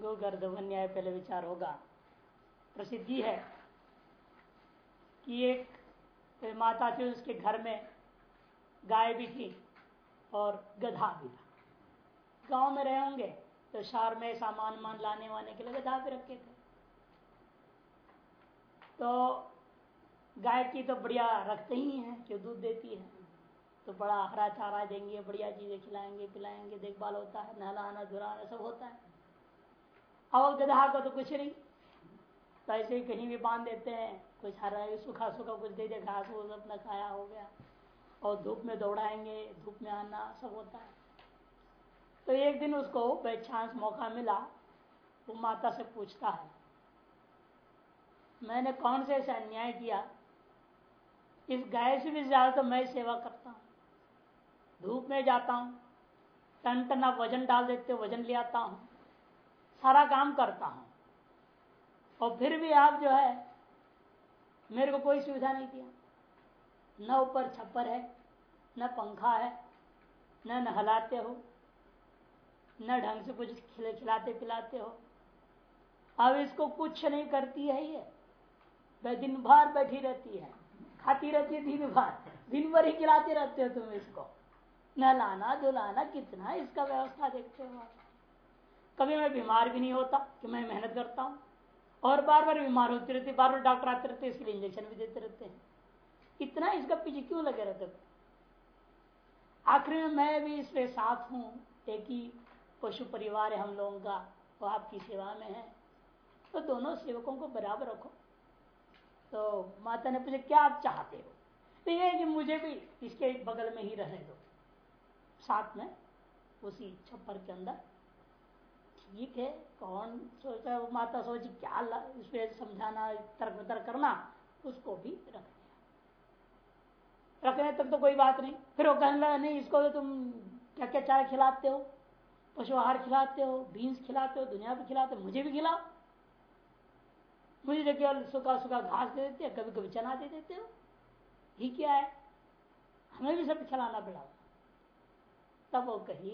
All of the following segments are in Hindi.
गोगर्धव न्याय पहले विचार होगा। प्रसिद्धि है कि एक माता थी, उसके घर में गाय भी थी और गधा भी था। गाँव में रहे होंगे तो शहर में सामान मान लाने वाने के लिए गधा भी रखे थे। तो गाय की तो बढ़िया रखते ही हैं कि दूध देती है। तो बड़ा हरा चारा देंगे, बढ़िया चीज़ें खिलाएँगे, पिलाएँगे, देखभाल होता है नहलाना धुलाना सब होता है। गधा को तो कुछ नहीं। तो ऐसे ही कहीं भी बाँध देते हैं, कुछ हरा सूखा सूखा कुछ दे दे, घास वो अपना खाया हो गया। और धूप में दौड़ाएँगे, धूप में आना सब होता है। तो एक दिन उसको बाई चांस मौका मिला, वो माता से पूछता है, मैंने कौन से ऐसा अन्याय किया? इस गाय से भी ज़्यादा तो मैं सेवा करता हूँ। धूप में जाता हूँ टन टन वज़न डाल देते, वज़न ले आता हूँ। सारा काम करता हूँ। और फिर भी आप जो है, मेरे को कोई सुविधा नहीं दिया न ऊपर छप्पर है, न पंखा है, न नहलाते हो, न ढंग से कुछ खिले खिलाते पिलाते हो। अब इसको कुछ नहीं करती है ये। वह दिन भर बैठी रहती है, खाती रहती है दिन भर। दिन भर ही खिलाते रहते हो तुम इसको। नहलाना धुलाना कितना इसका व्यवस्था देखते हो कभी मैं बीमार भी नहीं होता कि मैं मेहनत करता हूँ। और बार बार बीमार होती रहती बार बार डॉक्टर आते रहते इसके लिए इंजेक्शन भी देते रहते हैं। इतना इसका पीछे क्यों लगे रहते आखिर में मैं भी इसके साथ हूँ, एक ही पशु परिवार है हम लोगों का, वो आपकी सेवा में है। तो दोनों सेवकों को बराबर रखो। तो माता ने पूछा, क्या आप चाहते हो? तो ये कि मुझे भी इसके बगल में ही रहने दो। साथ में उसी छप्पर के अंदर ठीक है, कौन सोचा माता सोची, क्या इसमें समझाना, तर्क वितर्क करना, उसको भी रख दिया। रखने तक तो कोई बात नहीं। फिर वो कहने लगा, नहीं, इसको तो तुम क्या क्या चारा खिलाते हो? पशु आहार खिलाते हो? बीन्स खिलाते हो? दुनिया भी खिलाते हो? मुझे भी खिलाओ। मुझे तो केवल सूखा सूखा घास दे देते हो कभी कभी चना दे देते हो। ही क्या है? हमें भी सब खिलाना पड़ा तब वो कही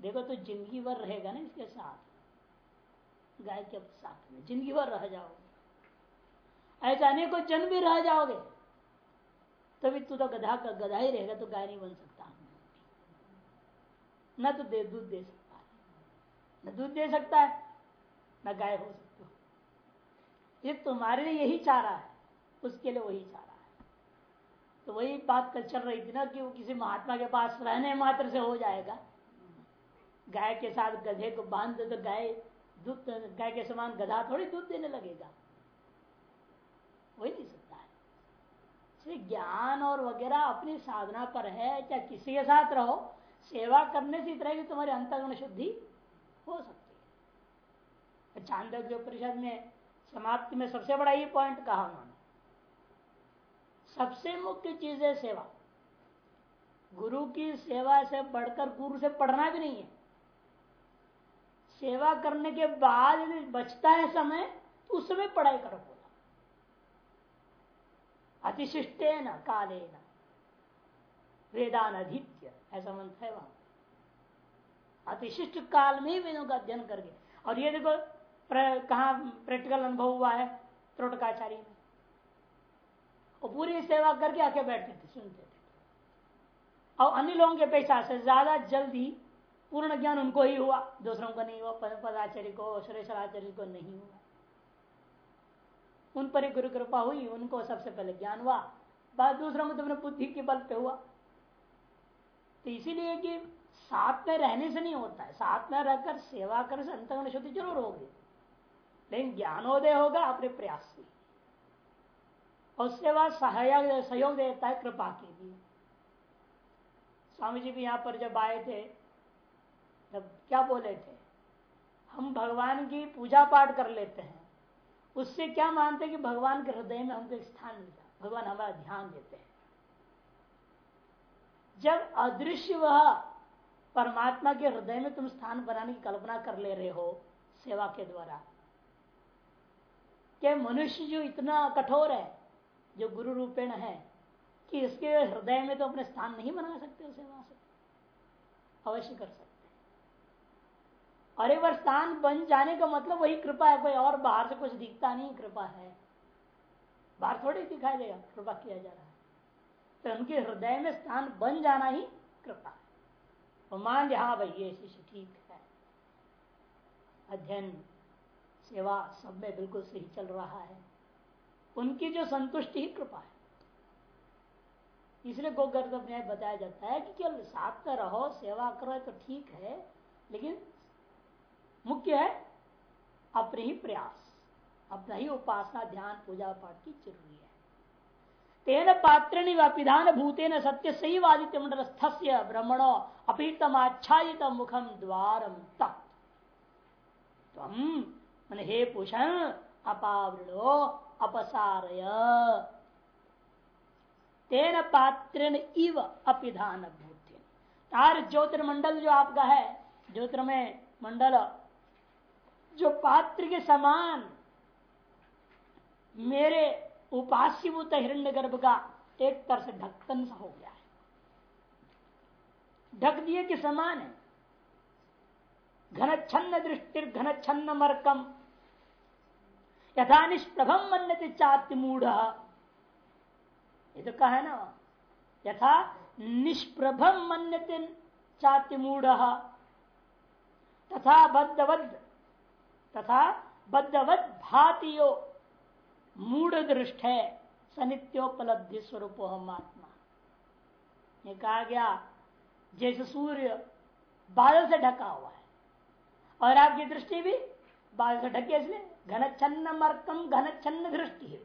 देखो तो ज़िंदगी भर रहेगा ना इसके साथ। गाय के साथ में। ज़िंदगी भर रह जाओगे। ऐसा नहीं को जन्म भी रह जाओगे। तभी तू तो गधा का गधा ही रहेगा तो गाय नहीं बन सकता। न तो दे दूध दे सकता है। न दूध दे सकता है, न गाय हो सकती ये तुम्हारे लिए यही चाह रहा है। उसके लिए वही चाह रहा है। तो वही बात कल चल रही थी ना कि वो किसी महात्मा के पास रहने मात्र से हो जाएगा। गाय के साथ गधे को बाँध दे तो गाय दूध, गाय के समान गधा थोड़ी दूध देने लगेगा। वही नहीं सकता है। इसलिए ज्ञान और वगैरह अपनी साधना पर है, चाहे किसी के साथ रहो, सेवा करने से इतना ही तुम्हारी अंतगुण शुद्धि हो सकती है। चांदोग्य परिषद में समाप्ति में सबसे बड़ा ये पॉइंट कहा उन्होंने। सबसे मुख्य चीज़ है सेवा। गुरु की सेवा से बढ़कर गुरु से पढ़ना भी नहीं है। सेवा करने के बाद यदि बचता है समय तो उस समय पढ़ाई करो बोला। अतिशिष्टे न काले न वेदान अधित्य ऐसा मंत्र है वहाँ। अतिशिष्ट काल में वेदों का अध्ययन करके। और ये देखो कहा प्रैक्टिकल अनुभव हुआ है त्रोटकाचारी में। वो पूरी सेवा करके आके बैठते थे, सुनते थे। और अन्य लोगों के पेशा से ज़्यादा जल्दी पूर्ण ज्ञान उनको ही हुआ। दूसरों को नहीं हुआ पदाचार्य को, सुरेश्वराचार्य को नहीं हुआ। उन पर ही गुरु कृपा हुई, उनको सबसे पहले ज्ञान हुआ। बाद दूसरों को तुमने बुद्धि के बल पे हुआ। तो इसीलिए कि साथ में रहने से नहीं होता है। साथ में रहकर सेवा करने से अंतगण शुद्धि ज़रूर होगी। लेकिन ज्ञानोदय होगा अपने प्रयास से। और सेवा सहयोग सहयोग देता है कृपा के लिए। स्वामी जी भी यहाँ पर जब आए थे तब क्या बोले थे? हम भगवान की पूजा पाठ कर लेते हैं। उससे क्या मानते हैं कि भगवान के हृदय में हमको स्थान मिलता भगवान हमारा ध्यान देते हैं। जब अदृश्य वह परमात्मा के हृदय में तुम स्थान बनाने की कल्पना कर ले रहे हो सेवा के द्वारा, क्या मनुष्य जो इतना कठोर है, जो गुरु रूपेण है, कि इसके हृदय में तो अपने स्थान नहीं बना सकते सेवा से? अवश्य कर सकते। और एक बार स्थान बन जाने का मतलब वही कृपा है, कोई और बाहर से कुछ दिखता नहीं, कृपा है। बाहर थोड़ी दिखाई देगा, कृपा किया जा रहा है। तो उनके हृदय में स्थान बन जाना ही कृपा है। मान लिया हाँ भाई, ये शिष्य ठीक है। अध्ययन, सेवा सब में बिल्कुल सही चल रहा है। उनकी जो संतुष्टि ही कृपा है। इसलिए न्याय बताया जाता है कि केवल साथ में रहो, सेवा करो तो ठीक है, लेकिन मुख्य है अपने ही प्रयास, अपना ही उपासना, ध्यान, पूजा पाठ की ज़रूरी है। तेन पात्र व्यापिधान भूतेन सत्य सही वादित्य मंडल स्थस्य ब्रह्मणो अपीतम आच्छादित मुखम द्वार तम हे पुषण, अपावृणो, अपसारय। तेन पात्र इव अपिधान भूत तार ज्योतिर्मंडल जो आपका है, ज्योतिर्मय मंडल जो पात्र के समान मेरे उपास्यभूत हिरण्य गर्भ का एक तरह से ढक्कन सा हो गया है। ढक दिए के समान है। घन छन्न दृष्टि घन छन्न मरकम। यथा निष्प्रभम मन चात्य मूढ़। ये तो कहा है ना? यथा निष्प्रभम मन्यते चात्य मूढ़। तथा बद्धवद तथा बद्धवद भातियो। मूढ़ दृष्ट है सनित्योपलब्धि स्वरूप आत्मा। ये कहा गया, जैसे सूर्य बादल से ढका हुआ है, और आपकी दृष्टि भी बादल से ढके इसलिए घन छन्न मर्कम घन छन्न दृष्टि है।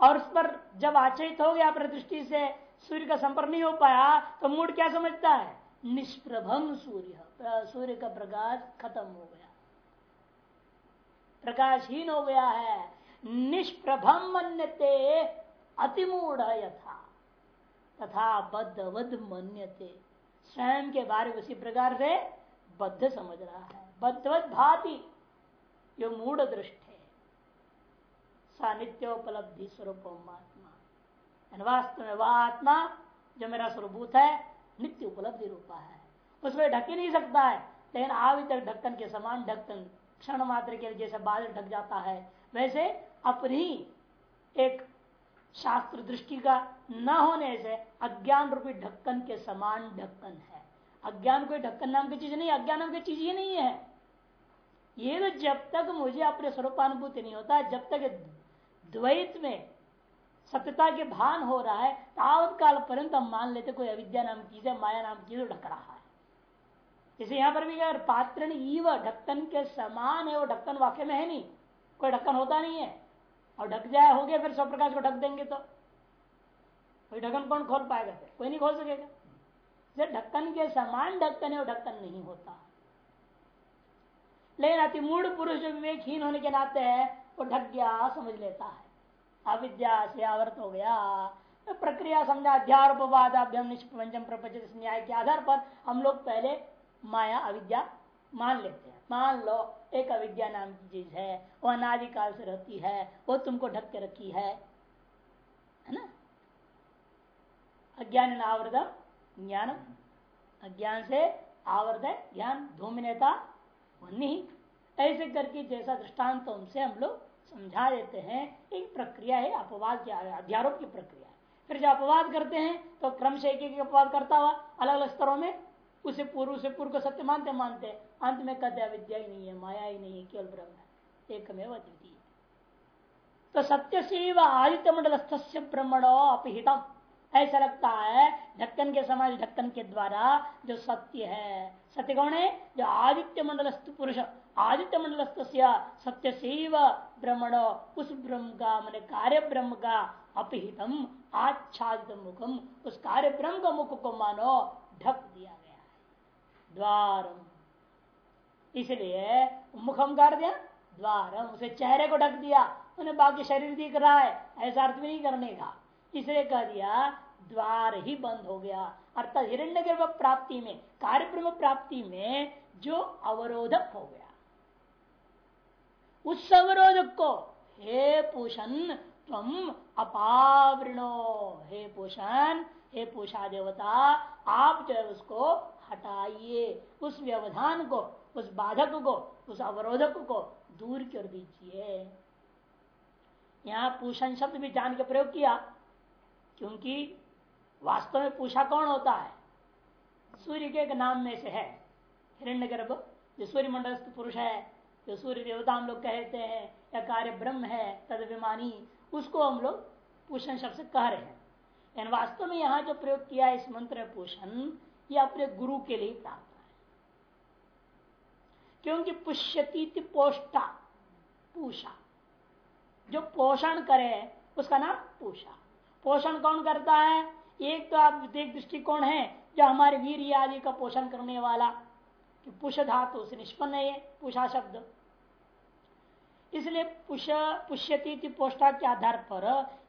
और उस पर जब आचरित हो गया अपनी दृष्टि से, सूर्य का संपर्क नहीं हो पाया तो मूड क्या समझता है? निष्प्रभम सूर्य। सूर्य का प्रकाश खत्म हो गया। प्रकाशहीन हो गया है। निष्प्रभम मन्यते अतिमूढ़ यथा तथा बद्धवध मन्यते। स्वयं के बारे में उसी प्रकार से बद्ध समझ रहा है। बद्धवत भाती जो मूढ़ दृष्ट। है सा नित्योपलब्धि स्वरूप आत्मा वास्तव में वह आत्मा जो मेरा स्वरूभूत है, नित्य उपलब्धि रूपा है। उसमें ढक नहीं सकता है। लेकिन आवी ढक्कन के समान ढक्कन क्षण मात्र के जैसे बादल ढक जाता है, वैसे अपनी एक शास्त्र दृष्टि का न होने से अज्ञान रूपी ढक्कन के समान ढक्कन है। अज्ञान कोई ढक्कन नाम की चीज़ नहीं, अज्ञान नाम की चीज़ ही नहीं है। ये तो जब तक मुझे अपने स्वरूपानुभूति नहीं होता, जब तक द्वैत में सत्यता के भान हो रहा है तावत काल पर्यंत हम मान लेते कोई अविद्या नाम की चीज़ माया नाम की चीज़ ढक रहा है। इसे यहाँ पर भी अगर पात्र ढक्कन के समान है, वो ढक्कन वाक्य में है नहीं। कोई ढक्कन होता नहीं है। और ढक जाए, हो गया, फिर सब प्रकाश को ढक देंगे तो। कोई ढक्कन कौन खोल पाएगा फिर? कोई नहीं खोल सकेगा। ढक्कन के समान ढक्कन है, वो ढक्कन नहीं होता। लेकिन अति मूड पुरुष विवेकहीन होने के नाते है, वो ढक गया, समझ लेता है। अविद्या से आवृत हो गया। तो प्रक्रिया समझा, अध्यारोपवादाभ्यम निष्पंचम प्रपंच न्याय के आधार पर हम लोग पहले माया अविद्या मान लेते हैं। मान लो, एक अविद्या नाम की चीज़ है, वो अनादिकाल से रहती है, वो तुमको ढक के रखी है है ना? अज्ञान आवृत ज्ञान अज्ञान से है ज्ञान, धूमिनेता नहीं ऐसे करके जैसा दृष्टांत तो हम लोग समझा देते हैं, एक प्रक्रिया है, अपवाद की अध्यारोप की प्रक्रिया फिर जब अपवाद करते हैं तो क्रम से एक एक अपवाद करता हुआ अलग अलग स्तरों में उसे पूर्व से पूर्व को सत्य मानते मानते अंत में कहते विद्या ही नहीं है, माया ही नहीं है, केवल ब्रह्म है। एकमेव द्वितीय तो सत्य से आदित्य मंडल ब्रह्मणो अपहितम। ऐसा लगता है ढक्कन के समाज, ढक्कन के द्वारा जो सत्य है, सत्य कौन है? जो आदित्य मंडलस्थ पुरुष आदित्य मंडलस्थ सत्य से ब्रह्मण, उस ब्रह्म का, मैंने कार्य ब्रह्म का अपहितम, आच्छादित मुखम, उस कार्य ब्रह्म का मुख को मानो ढक दिया। द्वार इसलिए मुखम कर दिया, द्वारम। उसे चेहरे को ढक दिया, उन्हें बाकी शरीर दिख रहा है, ऐसा अर्थ भी नहीं करने का। इसलिए कह दिया, द्वार ही बंद हो गया। अर्थात हिरण्य गर्भ प्राप्ति में, कार्यक्रम प्राप्ति में जो अवरोधक हो गया। उस अवरोधक को, हे पूषण तुम अपावृणो। हे पूषण, हे पूषा देवता आप जो है उसको हटाइए। उस व्यवधान को, उस बाधक को, उस अवरोधक को दूर कर दीजिए। यहाँ पूषण शब्द भी जान के प्रयोग किया, क्योंकि वास्तव में पूछा कौन होता है? सूर्य के एक नाम में से है। हिरण्य गर्भ जो सूर्य मंडलस्थ पुरुष है, जो सूर्य देवता हम लोग कहते हैं, या कार्य ब्रह्म है तदभिमानी उसको हम लोग पूषण शब्द से कह रहे हैं। वास्तव में यहाँ जो प्रयोग किया इस मंत्र पोषण ये अपने गुरु के लिए प्रार्थना है। क्योंकि पुष्यती पोष्टा, पूषा। जो पोषण करे, उसका नाम पूषा। पोषण कौन करता है? एक तो आप एक दृष्टिकोण है, जो हमारे वीर आदि का पोषण करने वाला, कि पुष धातु से निष्पन्न है पूषा शब्द। इसलिए पुष पुष्यती पोष्टा के आधार पर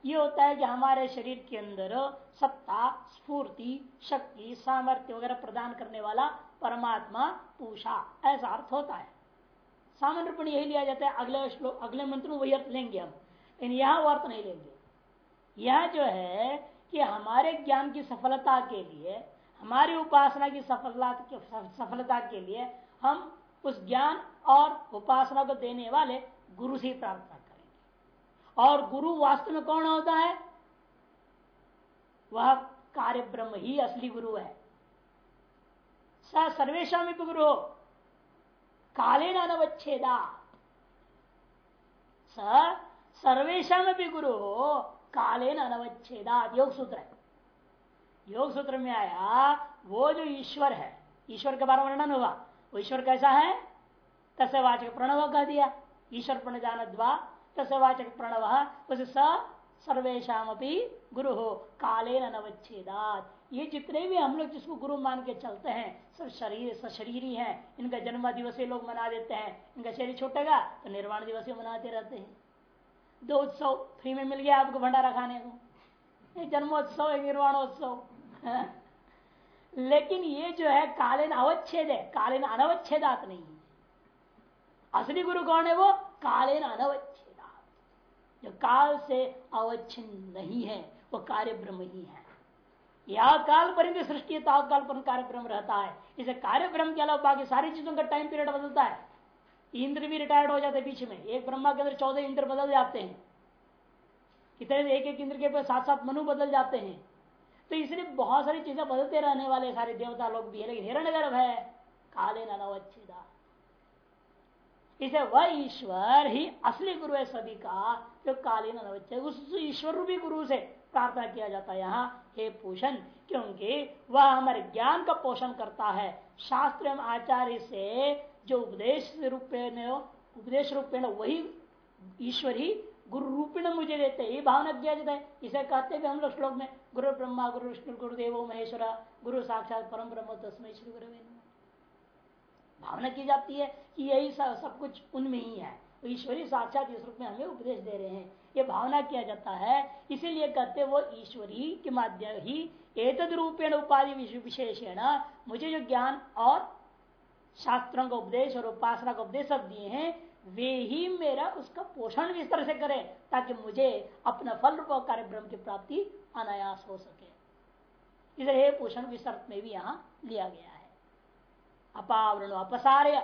यह होता है कि हमारे शरीर के अंदर सत्ता, स्फूर्ति, शक्ति, सामर्थ्य वगैरह प्रदान करने वाला परमात्मा, पूषा, ऐसा अर्थ होता है। सामान्य रूप यही लिया जाता है, अगले श्लोक, अगले मंत्र में वही अर्थ लेंगे हम, लेकिन यह अर्थ नहीं लेंगे। यह जो है कि हमारे ज्ञान की सफलता के लिए, हमारी उपासना की सफलता सफलता के लिए हम उस ज्ञान और उपासना को देने वाले गुरु से ही प्रार्थना करेंगे। और गुरु वास्तव में कौन होता है? वह कार्य ब्रह्म ही असली गुरु है। स सर्वेशा में गुरु। हो काले नवच्छेदा स सर्वेशा में भी गुरु। हो काले नवच्छेदा योग सूत्र है। योग सूत्र में आया, वो जो ईश्वर है, ईश्वर के बारे में वर्णन हुआ, वो ईश्वर कैसा है? तसे वाचक प्रणव कह दिया। ईश्वर प्रणजान द्वा तसे वाचक प्रणव, उस सर्वेशा गुरु हो काले नवच्छेदात ये जितने भी हम लोग जिसको गुरु मान के चलते हैं, सब शरीर, सशरीरी हैं, इनका जन्म दिवस लोग मना देते हैं। इनका शरीर छूटेगा तो निर्वाण दिवस ही मनाते रहते हैं। दो उत्सव फ्री में मिल गया आपको भंडारा खाने को। एक जन्मोत्सव एक निर्वाणोत्सव। लेकिन ये जो है, कालीन अवच्छेद है, कालीन अनवच्छेदात नहीं है। असली गुरु कौन है वो? कालीन अनवच्छेदात जो काल से अवच्छिन्न नहीं है, वो कार्य ब्रह्म ही है। या काल परिंद सृष्टि तात्काल पर कार्य ब्रह्म रहता है। इसे कार्य ब्रह्म के अलावा बाकी सारी चीज़ों का टाइम पीरियड बदलता है। इंद्र भी रिटायर्ड हो जाते हैं बीच में। एक ब्रह्मा के अंदर चौदह इंद्र बदल जाते हैं। कितने एक एक इंद्र के साथ साथ मनु बदल जाते हैं। तो इसलिए बहुत सारी चीज़ें बदलते रहने वाले सारे देवता लोग भी है, लेकिन हिरण गर्भ है। काले नवच्छेदा इसे वह ईश्वर ही असली गुरु है सभी का, जो कालीन अनवच्छेद उस ईश्वर रूपी गुरु से प्रार्थना किया जाता है यहाँ, हे पोषण, क्योंकि वह हमारे ज्ञान का पोषण करता है। शास्त्र एवं आचार्य से जो उपदेश रूपेण उपदेश रूपेण वही ईश्वर ही गुरु रूपिण मुझे देते, ये भावना किया जाता है। इसे कहते भी हम लोग श्लोक में, गुरु ब्रह्मा, गुरु विष्णु, गुरुदेव महेश्वर, गुरु साक्षात परम ब्रह्म तस्मय श्री गुरु भावना की जाती है कि यही सब, सब कुछ उनमें ही है। तो ईश्वरी साक्षात इस रूप में हमें उपदेश दे रहे हैं। ये भावना किया जाता है। इसीलिए कहते वो ईश्वरी के माध्यम ही एक रूपेण उपाधि विशेषण। मुझे जो ज्ञान और शास्त्रों का उपदेश और उपासना का उपदेश सब दिए हैं वे ही मेरा उसका पोषण इस से करें ताकि मुझे अपना फल रूप कार्य ब्रह्म की प्राप्ति अनायास हो सके। इसलिए पोषण विसर्ग में भी यहाँ लिया गया है। अपावरण अपसार्य।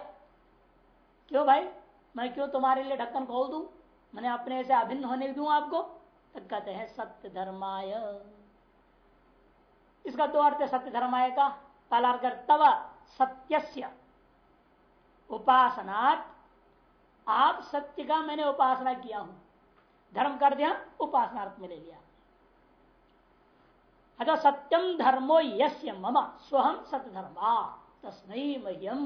क्यों भाई? मैं क्यों तुम्हारे लिए ढक्कन खोल दू? मैंने अपने से अभिन्न होने दू आपको? तो कहते हैं सत्य धर्माय इसका दो अर्थ है सत्य धर्माय का। पहला अर्थ तब सत्यस्य। उपासनात्। आप सत्य का मैंने उपासना किया हूँ। धर्म कर दिया, उपासनार्थ में ले लिया। अतः सत्यम धर्मो यस्य मम स्वहम सत्य धर्मा तस्मय मह्यम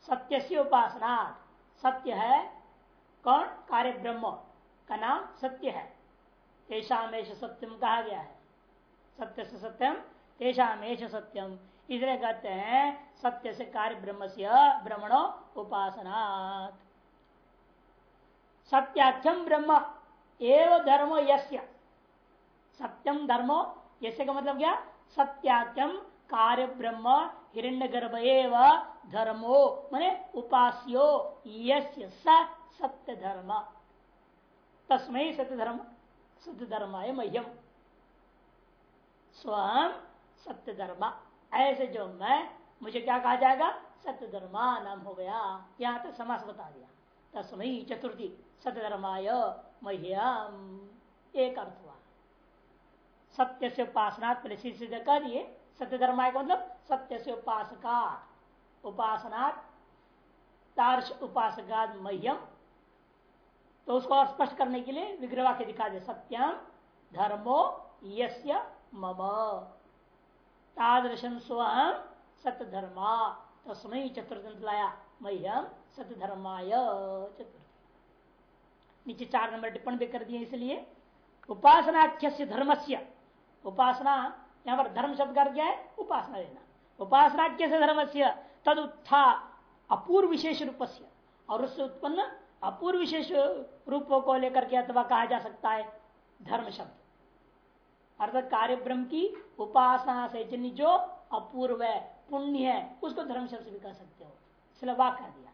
सत्य से उपासना सत्य है कौन? कार्य ब्रह्म का नाम सत्य है। तेषामेश सत्यम कहा गया है। सत्य से सत्यम तेषामेश सत्यम इसलिए कहते हैं सत्य से कार्य ब्रह्म से ब्रह्मणो उपासना सत्याख्यम ब्रह्म, एव धर्मो यस्य। सत्यम धर्मो, यस्य का मतलब क्या? सत्याख्यम कार्य ब्रह्म हिरण्य गर्भ एव धर्मो, मने उपास्यो, यस्य सत्य धर्म तस्मय सत्य धर्म सत्य धर्म मह्यम। स्वयं सत्य धर्म ऐसे जो मैं, मुझे क्या कहा जाएगा? सत्य धर्मा नाम हो गया। यहाँ तक समास बता दिया। तस्मयी चतुर्थी सत्य धर्माय मह्यम। एक अर्थ हुआ। सत्य से उपासना पहले दिए। सत्य धर्माय का मतलब सत्य से उपासका उपासना उपासका मह्यम तो उसको और स्पष्ट करने के लिए विग्रह के दिखा दे सत्यम धर्मो, यस्य, मम। तादृशम स्वहम सत्य धर्मा तस्मय चतुर्थ लाया मह्यम सत्य धर्माय चतुर्थ नीचे चार नंबर टिप्पण भी कर दिए इसलिए उपासनाख्य धर्म से उपासना यहाँ पर धर्म शब्द कर क्या है? उपासना लेना उपासना कैसे धर्म से? तद उत्था अपूर्व विशेष रूप से और उससे उत्पन्न अपूर्व विशेष रूपों को लेकर के अथवा कहा जा सकता है, धर्म शब्द। अर्थात कार्य ब्रह्म की उपासना से जिन जो अपूर्व है, पुण्य है, उसको धर्म शब्द भी कह सकते हो। इसलिए वाक कर दिया।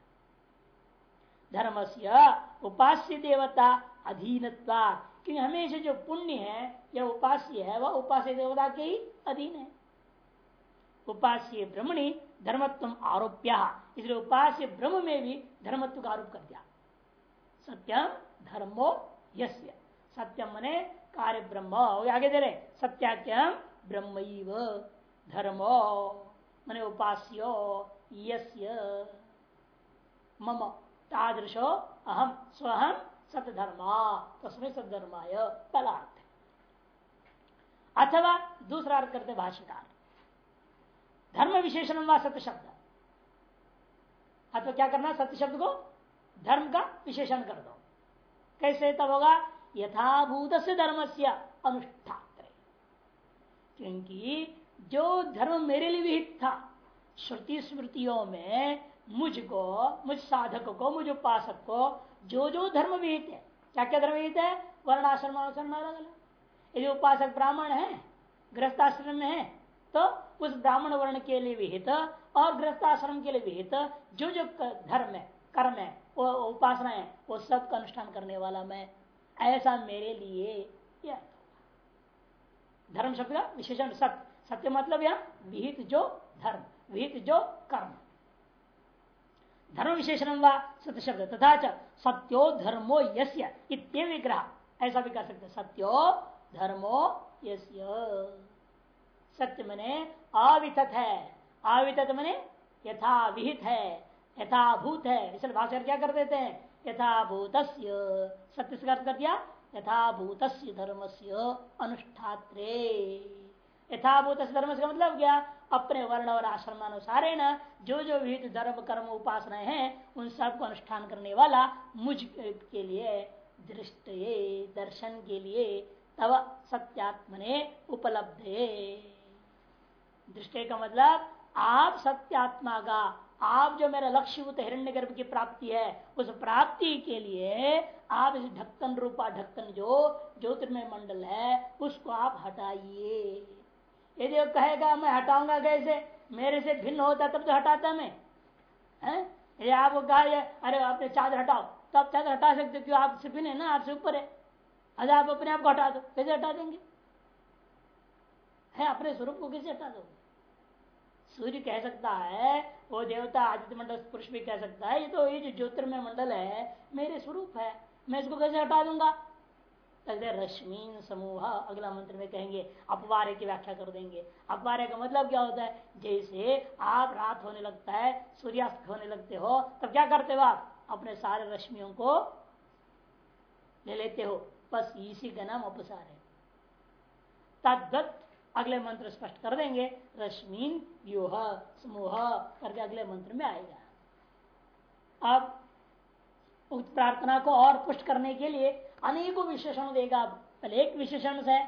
धर्म से उपास्य देवता अधीनता क्योंकि हमेशा जो पुण्य है या उपास्य है, वह उपास्य देवता के ही अधीन है। उपास्य ब्रह्मणी धर्मत्व आरोप्या, इसलिए उपास्य ब्रह्म में भी धर्मत्व का आरोप कर दिया। सत्यम धर्मो यस्य सत्यम मने कार्य ब्रह्म। आगे दे रहे सत्याख्यम ब्रह्म धर्मो, मने उपास्यो यस्य। मम तादृशो अहम स्वहम सतधर्मा, तस्में सदधर्माय पहला अर्थ अथवा दूसरा अर्थ करते भाष्यकार। धर्म विशेषण व सत्य शब्द। अथवा क्या करना, सत्य शब्द को धर्म का विशेषण कर दो। कैसे तब होगा? यथाभूत से धर्म से अनुष्ठा क्योंकि जो धर्म मेरे लिए विहित था, श्रुति स्मृतियों में मुझको, मुझ साधक को, मुझ उपासक को जो जो धर्म विहित है क्या क्या धर्म विहित है? वर्णाश्रम अनुसरण अलग अलग यदि उपासक ब्राह्मण है, गृहस्थाश्रम में है तो उस ब्राह्मण वर्ण के लिए विहित और गृहस्थाश्रम के लिए विहित जो जो धर्म है, कर्म है, वो उपासना है, वो सब का अनुष्ठान करने वाला मैं, ऐसा मेरे लिए यह धर्म शब्द का विशेषण सत्य सत्य मतलब यह विहित जो धर्म, विहित जो कर्म। धर्म विशेषण व सत्य शब्द, तथा सत्यो धर्मो यस्य इत्य विग्रह। ऐसा भी कर सकते सत्यो धर्मो यस्य। सत्य मने अवितत है। अवितत मने यथा विहित है यथाभूत है। इसलिए भाषा क्या कर देते हैं? यथाभूत सत्य से कर दिया? यथाभूत धर्म से अनुष्ठात्रे। यथाभूत धर्म से मतलब क्या? अपने वर्ण और आश्रम अनुसार न जो जो विहित धर्म, कर्म उपासना है, उन सबको अनुष्ठान करने वाला मुझ के लिए दृष्ट दर्शन के लिए तब सत्यात्मने उपलब्ध। दृष्टि का मतलब आप सत्यात्मा का, आप जो मेरा लक्ष्य हिरण्य गर्भ की प्राप्ति है, उस प्राप्ति के लिए आप इस ढक्कन रूपा ढक्कन जो ज्योतिर्मय मंडल है, उसको आप हटाइए। यदि वो कहेगा, मैं हटाऊँगा कैसे? मेरे से भिन्न होता तब तो हटाता मैं। यदि आपको कहा अरे, आपने चादर हटाओ। तो आप चादर हटा सकते क्यों? आपसे भिन्न है ना, आपसे ऊपर है। अरे आप अपने आप को हटा दो। कैसे हटा देंगे? है, अपने स्वरूप को कैसे हटा दोगे? सूर्य कह सकता है, वो देवता आदित्य मंडल, पुरुष भी कह सकता है, ये तो ये जो ज्योतिर्मय मंडल है, मेरे स्वरूप है, मैं इसको कैसे हटा दूँगा? रश्मीन समूह, अगला मंत्र में कहेंगे अपवार्य की व्याख्या कर देंगे। अपवार्य का मतलब क्या होता है? जैसे आप रात होने लगता है, सूर्यास्त होने लगते हो, तब क्या करते हो आप? अपने सारे रश्मियों को ले लेते हो। बस इसी का नाम अपसार है। तद्वत अगले मंत्र स्पष्ट कर देंगे, रश्मीन व्यूह समूह करके अगले मंत्र में आएगा। अब उक्त प्रार्थना को और पुष्ट करने के लिए अनेकों विशेषण देगा। पहले एक विशेषण से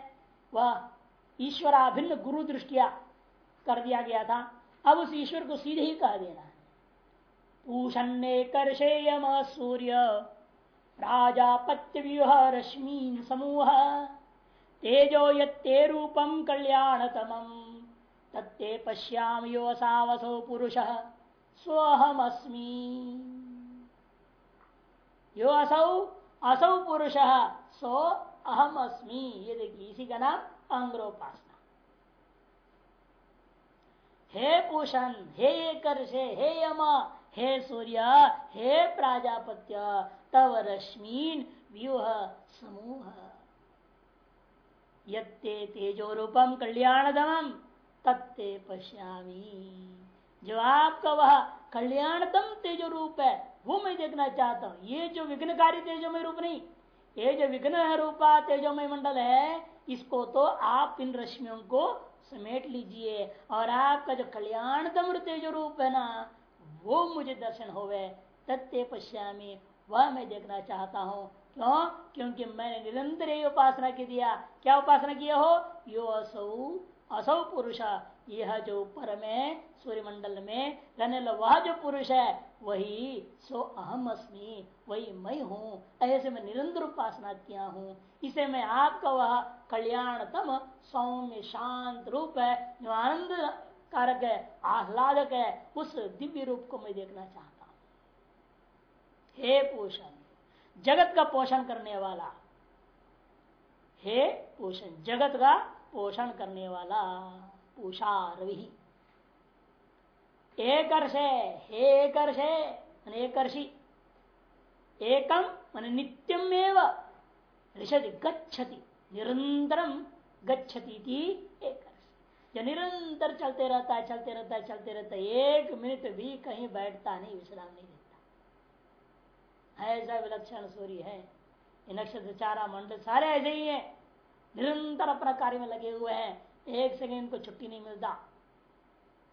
वह ईश्वराभिन्न गुरु दृष्टिया कर दिया गया था। अब उस ईश्वर को सीधे ही कह देना है। पूषण्य कर्षेयम सूर्य। प्राजापत्य व्यूह रश्मीन समूह। तेजो ये रूपम कल्याणतम तत्ते पश्याम यो सावसो पुरुष। स्वहमस्मी यो असौ असौ पुरुष। सो अहम अस्मी ये देखिए इसी का नाम अंग्रोपासना हे पूषण हे कर्ष, हे यम, हे सूर्य, हे प्राजापत्य तव रश्मीन व्यूह समूह। यत्ते तेजो रूपम कल्याणदम तत्ते पश्यामी। जो आपका वह कल्याणतम तेजो रूप है, वो मैं देखना चाहता हूँ। ये जो विघ्नकारी तेजोमय रूप नहीं, ये जो विघ्न रूपा तेजोमय मंडल है, इसको तो आप इन रश्मियों को समेट लीजिए। और आपका जो कल्याणतम तेजो रूप है ना, वो मुझे दर्शन होवे, तत्ते पश्यामी। वह मैं देखना चाहता हूँ। क्यों? क्योंकि मैंने निरंतर ही उपासना की दिया। क्या उपासना किया हो? यो असौ असौ पुरुष। यह जो ऊपर में, सूर्यमंडल में रहने वह जो पुरुष है, वही सो अहम अस्मी, वही मैं हूँ। ऐसे मैं निरंतर उपासना किया हूँ। इसे मैं आपका वह कल्याणतम, सौम्य, शांत रूप है, जो आनंद कारक है, आह्लादक है, उस दिव्य रूप को मैं देखना चाहता हूँ हे पोषण, जगत का पोषण करने वाला, हे पोषण, जगत का पोषण करने वाला, पूषारवि। एक हे एक अनेकर्षि एकम मान नित्यम ऋषति गच्छति निरंतरम गच्छति थी एक जो निरंतर चलते रहता है, चलते रहता है, चलते रहता है, एक मिनट भी कहीं बैठता नहीं, विश्राम नहीं ऐसा विलक्षण सूर्य है। नक्षत्र, चारा, मंडल सारे ऐसे ही है। निरंतर अपना कार्य में लगे हुए हैं। एक सेकेंड को छुट्टी नहीं मिलता।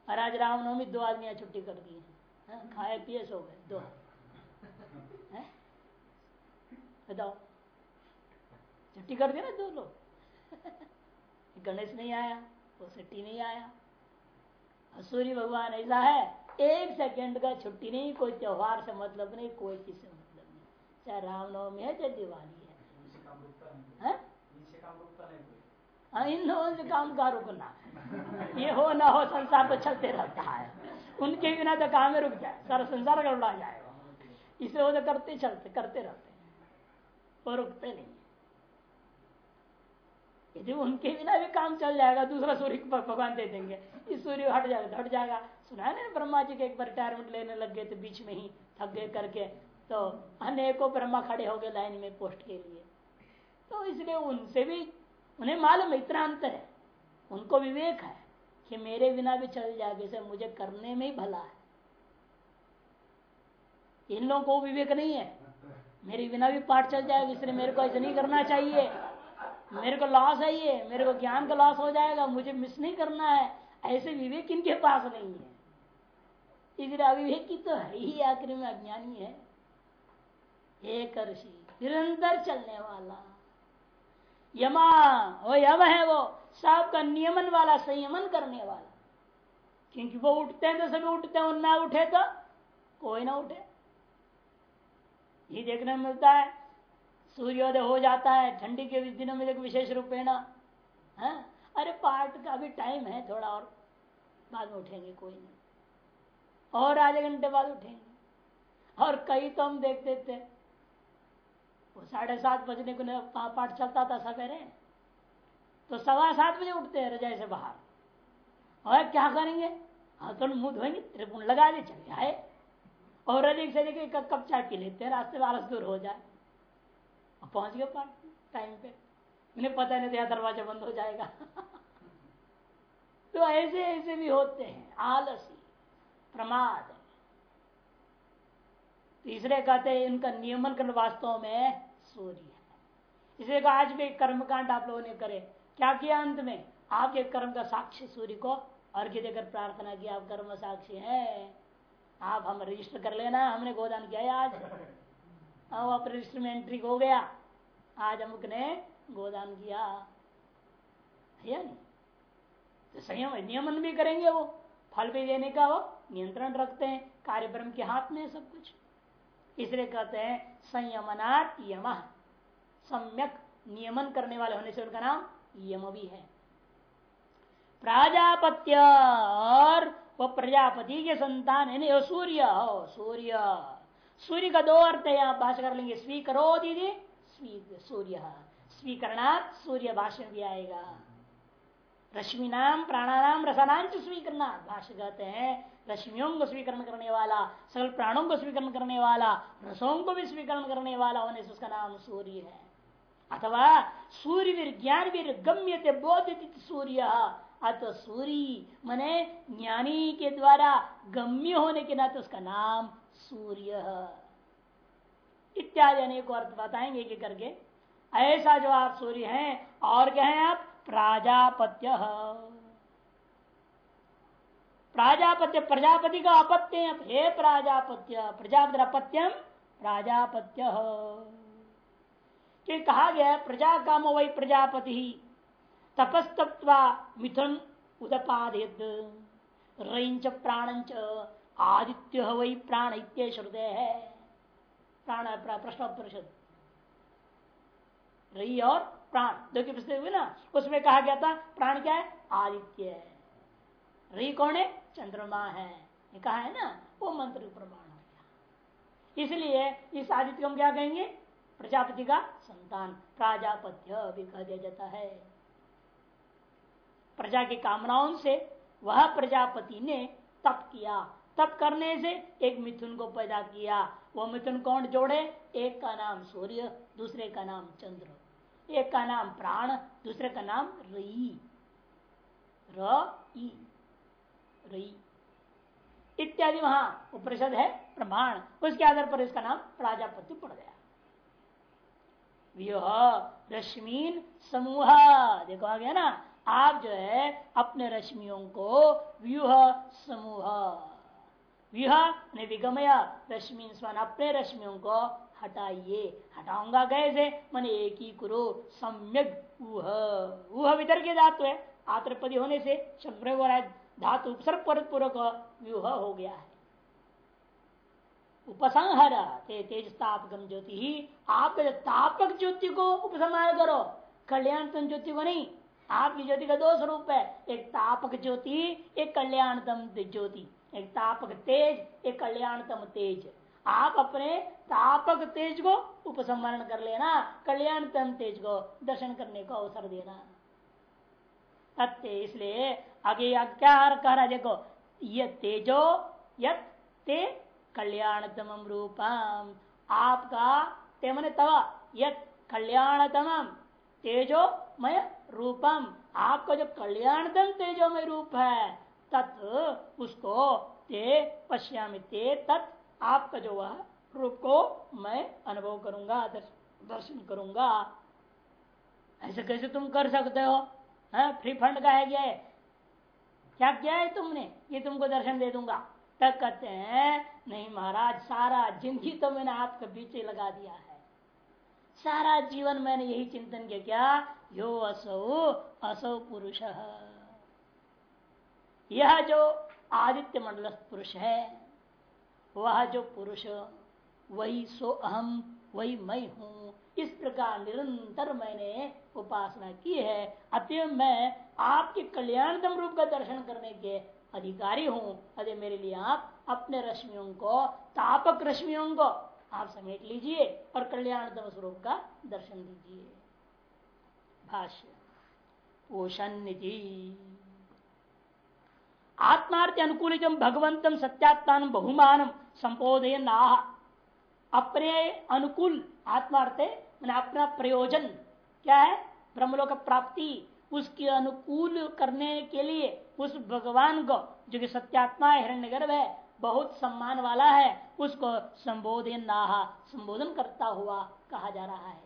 और आज रामनवमी दो आदमी छुट्टी कर दी है। खाए, पिए, सो गए। दो। बताओ। छुट्टी कर दी ना दो लोग। गणेश नहीं आया, वो छुट्टी नहीं आया। सूर्य भगवान ऐसा है, एक सेकंड का छुट्टी नहीं, कोई त्योहार से मतलब नहीं, कोई चीज़ से चाहे रामनवमी है चाहे दिवाली है। हाँ। इन लोगों से काम का रुकना ये हो ना हो संसार तो चलते रहता है। उनके बिना तो काम में रुक जाए सारा संसार गड़बड़ा जाएगा इसलिए वो। तो करते चलते करते रहते वो रुकते नहीं यदि उनके बिना भी काम चल जाएगा दूसरा सूर्य भगवान दे देंगे। इस सूर्य हट जाएगा हट जाएगा। सुना है ना ब्रह्मा जी के एक बार रिटायरमेंट लेने लग गए थे बीच में ही थक गए करके। तो अनेकों ब्रह्मा खड़े हो गए लाइन में पोस्ट के लिए। तो इसलिए उनसे भी, उन्हें मालूम इतना अंतर है। उनको विवेक है कि मेरे बिना भी चल जाएगा इसे मुझे करने में ही भला है। इन लोगों को विवेक नहीं है। मेरे बिना भी पाठ चल जाएगा, इसलिए मेरे को ऐसा नहीं करना चाहिए। मेरे को लॉस है ये, मेरे को ज्ञान का लॉस हो जाएगा, मुझे मिस नहीं करना है। ऐसे विवेक इनके पास नहीं है। इसलिए अविवेक की तो है ही, आखिर में अज्ञानी है। एक ऋषि निरंतर चलने वाला। यमा, वो यम है वो सबका नियमन वाला, संयमन करने वाला। क्योंकि वो उठते हैं तो सभी उठते हैं ना उठे तो कोई ना उठे। ये देखने में मिलता है, सूर्योदय हो जाता है, ठंडी के दिनों में देखो विशेष रूपेण, है? अरे पाठ का भी टाइम है थोड़ा, और बाद में उठेंगे, कोई नहीं। और आधे घंटे बाद उठेंगे। और कई तो हम देखते थे वो साढ़े सात बजने को पाठ चलता था सवेरे। तो सवा सात बजे उठते हैं रजाई से बाहर। और क्या करेंगे? हाँ तो मुँह धोएँगे त्रिपुण लगा दे चल जाए और अधिक से अधिक कप चाय पी लेते हैं, रास्ते में आलस दूर हो जाए। पहुँच गए पाठ टाइम पे। उन्हें पता नहीं था दरवाज़ा बंद हो जाएगा। तो ऐसे ऐसे भी होते हैं, आलसी, प्रमाद। तीसरे कहते हैं, इनका नियमन करना वास्तव में सूर्य है। इसलिए आज भी कर्मकांड आप लोगों ने करे। क्या किया अंत में? आपके कर्म का साक्षी सूर्य को अर्घ्य देकर प्रार्थना किया आप कर्म साक्षी है। आप हम रजिस्टर कर लेना, हमने गोदान किया है आज। अब आप रजिस्टर में एंट्री हो गया। आज अमुक ने गोदान किया। है तो संयम, नियमन भी करेंगे वो। फल भी देने का वो नियंत्रण रखते हैं। कार्यक्रम के हाथ में सब कुछ। इसलिए कहते हैं संयमनात् यम। सम्यक नियमन करने वाले होने से उनका नाम यम भी है। प्राजापत्य और वो प्रजापति के संतान है नहीं सूर्य हो सूर्य। सूर्य का दो अर्थ है, आप भाषा कर लेंगे। स्वीकरो दीदी सूर्य। स्वीकरणात् सूर्य भाषण भी आएगा। रश्मि नाम प्राणानाम रसानाम स्वीकरण भाष्य कहते हैं रश्मियों को स्वीकरण करने वाला, सकल प्राणों को स्वीकरण करने वाला, रसों को भी स्वीकरण करने वाला होने से उसका नाम सूर्य है। अथवा सूर्य विज्ञान भी गम्य बोधित सूर्य। अत सूर्य मने ज्ञानी के द्वारा गम्य होने के नाते उसका नाम सूर्य। इत्यादि अनेक अर्थ बताएँगे कि करके। ऐसा जो आप सूर्य हैं, और क्या है आप, प्राजापत्य। प्राजापत्य, प्रजापति का अपत्य हे प्राजापत्य, प्रजापति अपत्यम, प्राजापत्य। कि कहा गया प्रजा काम वही प्रजापति ही। तपस्तप्वा मिथुन उदपादित रईच प्राणंच आदित्य वही प्राण इत्य श्रुदय है प्राण प्रश्न परिषद रई और प्राण दो की पुस्तक हुई ना? उसमें कहा गया था, प्राण क्या है? आदित्य है। रई कौन है? चंद्रमा है। ये कहा है ना? वो मंत्र प्रमाण हो गया। इसलिए इस आदित्य को हम क्या कहेंगे? प्रजापति का संतान। प्राजापत्य भी कह दिया जाता है। प्रजा की कामनाओं से वह प्रजापति ने तप किया। तप करने से एक मिथुन को पैदा किया। वह मिथुन कौन जोड़े? एक का नाम सूर्य, दूसरे का नाम चंद्र। एक का नाम प्राण, दूसरे का नाम रई। रई। रई इत्यादि वहाँ उपनिषद है, प्रमाण। उसके आधार पर इसका नाम प्राजापत्य पड़ गया। व्यूह रश्मीन समूह। देखो आ गया ना, आप जो है, अपने रश्मियों को व्यूह समूह। व्यूह विगमय रश्मि स्वन अपने रश्मियों को हटाइए। हटाऊँगा कैसे? मैंने एक ही करो सम्यक ऊह। वितर के धातु है आत्रपदी होने से शब्द रहा है धातु उपसर्ग पूर्वक व्यूह हो गया है। उपसंहर, ते तेज तापकम ज्योति ही, आप तापक ज्योति को उपसंहार करो। कल्याणतम ज्योति को नहीं, आपकी ज्योति का दो स्वरूप है। एक तापक ज्योति, एक कल्याणतम ज्योति। एक तापक तेज, एक कल्याणतम तेज। आप अपने तापक तेज को उपसंहरण कर लेना, कल्याणतम तेज को दर्शन करने को अवसर देना। इसलिए आगे क्या कह रहा देखो ये तेजो, यत ते कल्याणतम रूपम। आपका ते मने तवा, यत कल्याणतम तेजोमय रूपम। आपका जो कल्याणतम तेजोमय रूप है, तत् उसको ते पश्यामी, ते तत् आपका जो वह रूप को मैं अनुभव करूँगा दर्शन करूँगा। ऐसे कैसे तुम कर सकते हो? है? फ्री फंड का है है क्या किया है तुमने? ये तुमको दर्शन दे दूँगा। तब कहते हैं, नहीं महाराज, सारा ज़िंदगी तो मैंने आपके पीछे लगा दिया है। सारा जीवन मैंने यही चिंतन किया, क्या? यो असो असो पुरुष। यह जो आदित्य मंडल पुरुष है, वह जो पुरुष, वही सो अहम, वही मैं हूँ। इस प्रकार निरंतर मैंने उपासना की है। अतः मैं आपके कल्याणतम रूप का दर्शन करने के अधिकारी हूँ। अरे मेरे लिए आप अपने रश्मियों को, तापक रश्मियों को आप समेट लीजिए और कल्याणतम स्वरूप का दर्शन दीजिए भाष्य। पोषण आत्मार्थ अनुकूल भगवंतम सत्यात्मान बहुमान संपोधे नाह अपने अनुकूल आत्मार्थ मैंने अपना प्रयोजन क्या है? ब्रह्मलोक प्राप्ति, उसके अनुकूल करने के लिए उस भगवान को, जो कि सत्यात्मा है हिरण्य गर्भ है, बहुत सम्मान वाला है, उसको संबोधन नाहा संबोधन करता हुआ कहा जा रहा है।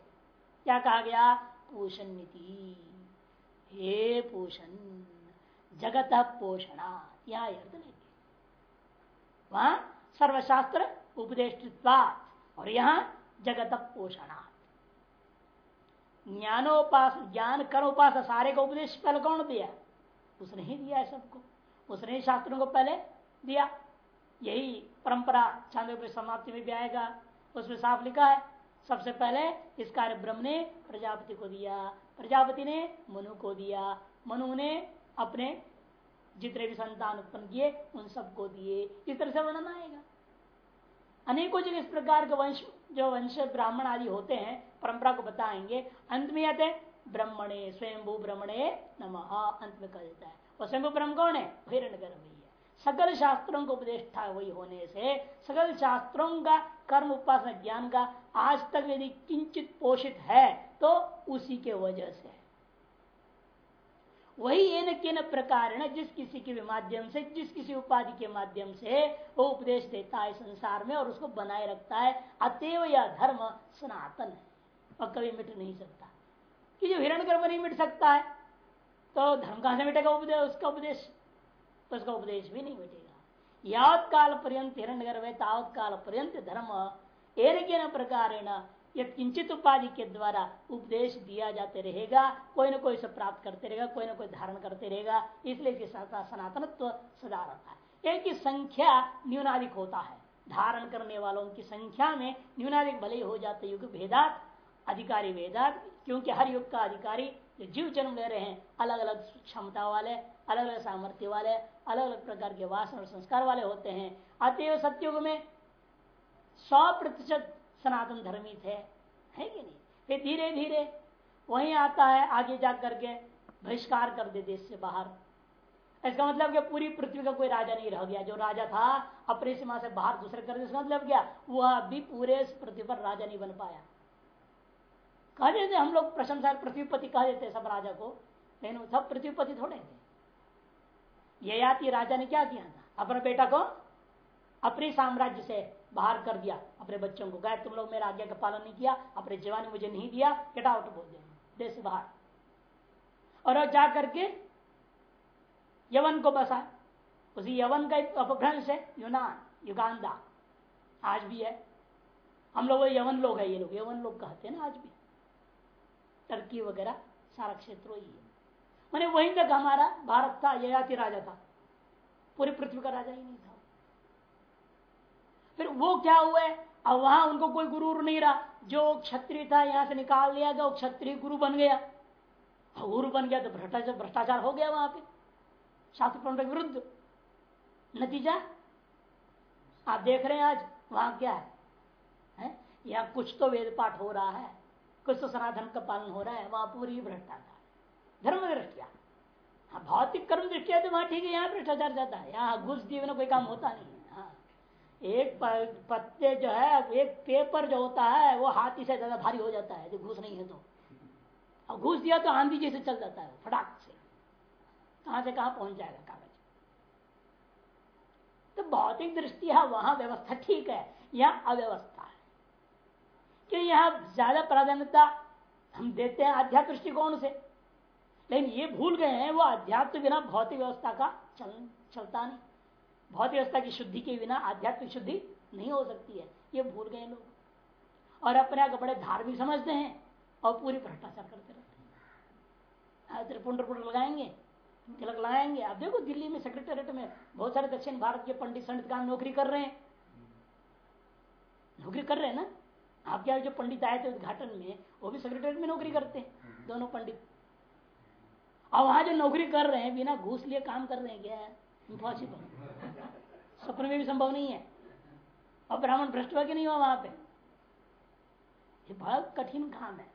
क्या कहा गया? पोषण नीति हे पोषण, जगत पोषणा यह अर्थ लेंगे वहाँ सर्वशास्त्र उपदेश और यहाँ जगत पोषणा। ज्ञानोपास ज्ञान कर उपास सारे का उपदेश पहले कौन दिया? उसने ही दिया है सबको। उसने ही शास्त्रों को पहले दिया। यही परंपरा छांदोग्य समाप्ति में भी आएगा। उसमें साफ़ लिखा है, सबसे पहले इस कार्य ब्रह्म ने प्रजापति को दिया। प्रजापति ने मनु को दिया। मनु ने अपने जितने भी संतान उत्पन्न किए, उन सबको दिए। इस तरह से वर्णन आएगा। अनेकों जगह इस प्रकार के वंश जो वंश ब्राह्मण आदि होते हैं परंपरा को बताएँगे। अंत में आते ब्रह्मणे, स्वयंभू ब्रह्मणे नम, अंत में कह देता है। और स्वयं ब्रह्म कौन है? हिरण गर्भ सकल शास्त्रों को उपदेश था वही होने से, सकल शास्त्रों का कर्म उपासना ज्ञान का आज तक यदि किंचित पोषित है तो उसी के वजह से वही एन के न प्रकार जिस किसी के भी माध्यम से, जिस किसी उपाधि के माध्यम से वो उपदेश देता है संसार में और उसको बनाए रखता है। अतएव यह धर्म सनातन है। और कभी मिट नहीं सकता। कि जो हिरण गर्भ नहीं मिट सकता है। तो धर्म कहाँ से मिटेगा उपदेश उसका उपदेश? तो उसका उपदेश भी नहीं मिटेगा। यावत काल पर्यंत हिरण गर्भ है तावत काल पर्यंत धर्म एक प्रकार किंचित उपाधि के द्वारा उपदेश दिया जाते रहेगा, कोई ना कोई से प्राप्त करते रहेगा, कोई ना कोई धारण करते रहेगा, इसलिए सनातनत्व सदा रहता है। एक की संख्या न्यूनाधिक होता है। धारण करने वालों की संख्या में न्यूनाधिक भले हो जाते, युग भेदात अधिकारी वेदात, क्योंकि हर युग का अधिकारी जो जीव जन्म ले रहे हैं अलग अलग क्षमता वाले अलग अलग सामर्थ्य वाले अलग अलग प्रकार के वासन और संस्कार वाले होते हैं। अतएव सत्युग में सौ प्रतिशत सनातन धर्मी थे। है कि नहीं? फिर धीरे धीरे वही आता है, आगे जा करके बहिष्कार कर दे देश से बाहर। इसका मतलब क्या? पूरी पृथ्वी का कोई राजा नहीं रह गया। जो राजा था, अपनी सीमा से बाहर दूसरे कर दे, इसका मतलब क्या? वह भी पूरे पृथ्वी पर राजा नहीं बन पाया। कह देते हम लोग प्रशंसा पृथ्वीपति कह देते सब राजा को, लेकिन सब पृथ्वीपति थोड़े थे। ये याति राजा ने क्या किया था? अपने बेटा को अपने साम्राज्य से बाहर कर दिया, अपने बच्चों को। गए तुम लोग मेरा आज्ञा का पालन नहीं किया, अपने जवान मुझे नहीं दिया गेट आउट बोल दिया। देश बाहर। और जा करके यवन को बसा। उसी यवन का अपभ्रंश है, यूनान युगांदा आज भी है। हम लोग यवन लोग है ये लोग। यवन लोग कहते हैं ना आज भी। टर्की वगैरह सारा क्षेत्र ही है। मैंने वहीं तक हमारा भारत था ययाति राजा था। पूरी पृथ्वी का राजा ही नहीं था। फिर वो क्या हुए? अब वहाँ उनको कोई गुरु नहीं रहा। जो क्षत्रिय था यहाँ से निकाल लिया गया क्षत्रिय गुरु बन गया। गुरु बन गया तो भ्रष्टाचार भ्रष्टाचार हो गया वहाँ पे। शास्त्र के विरुद्ध। नतीजा? आप देख रहे हैं आज वहाँ क्या है, है? या कुछ तो वेद पाठ हो रहा है। कुछ तो सनातन का पालन हो रहा है, वहाँ पूरी भ्रष्टाचार। धर्म दृष्टिया। हाँ भौतिक कर्म दृष्टिया तो वहाँ ठीक है, यहाँ भ्रष्टाचार जाता है, यहाँ घुस दिए कोई काम होता नहीं है। एक पत्ते जो है, एक पेपर जो होता है, वो हाथी से ज़्यादा भारी हो जाता है, जो घूस नहीं है तो। अब घूस दिया तो आंधी जैसे चल जाता है, फटाक से। कहाँ से कहाँ पहुँच जाएगा कागज़? तो भौतिक दृष्टिया, वहाँ व्यवस्था ठीक है, यहाँ अव्यवस्था है। कि यहाँ ज़्यादा प्राधान्यता हम देते हैं आध्यात्म दृष्टिकोण से। लेकिन ये भूल गए हैं वो अध्यात्म बिना भौतिक व्यवस्था का चल, चलता नहीं। भौतिक व्यवस्था की शुद्धि के बिना आध्यात्मिक शुद्धि नहीं हो सकती है। ये भूल गए लोग। और अपने आप बड़े धार्मिक समझते हैं और पूरी भ्रष्टाचार करते रहते हैं। त्रिपुंड लगाएँगे तिलक लगाएँगे। आप देखो दिल्ली में सेक्रेटरीट में बहुत सारे दक्षिण भारत के पंडित संडित नौकरी कर रहे हैं। नौकरी कर रहे हैं ना? आपके यहाँ जो पंडित आए थे उद्घाटन में वो भी सेक्रेटरीट में नौकरी करते हैं दोनों पंडित। और वहाँ जो नौकरी कर रहे हैं बिना घूस लिए काम कर रहे हैं क्या इम्पॉसिबल सपने में भी संभव नहीं है। और ब्राह्मण भ्रष्ट के नहीं हुआ वहाँ पे? ये बहुत कठिन काम है।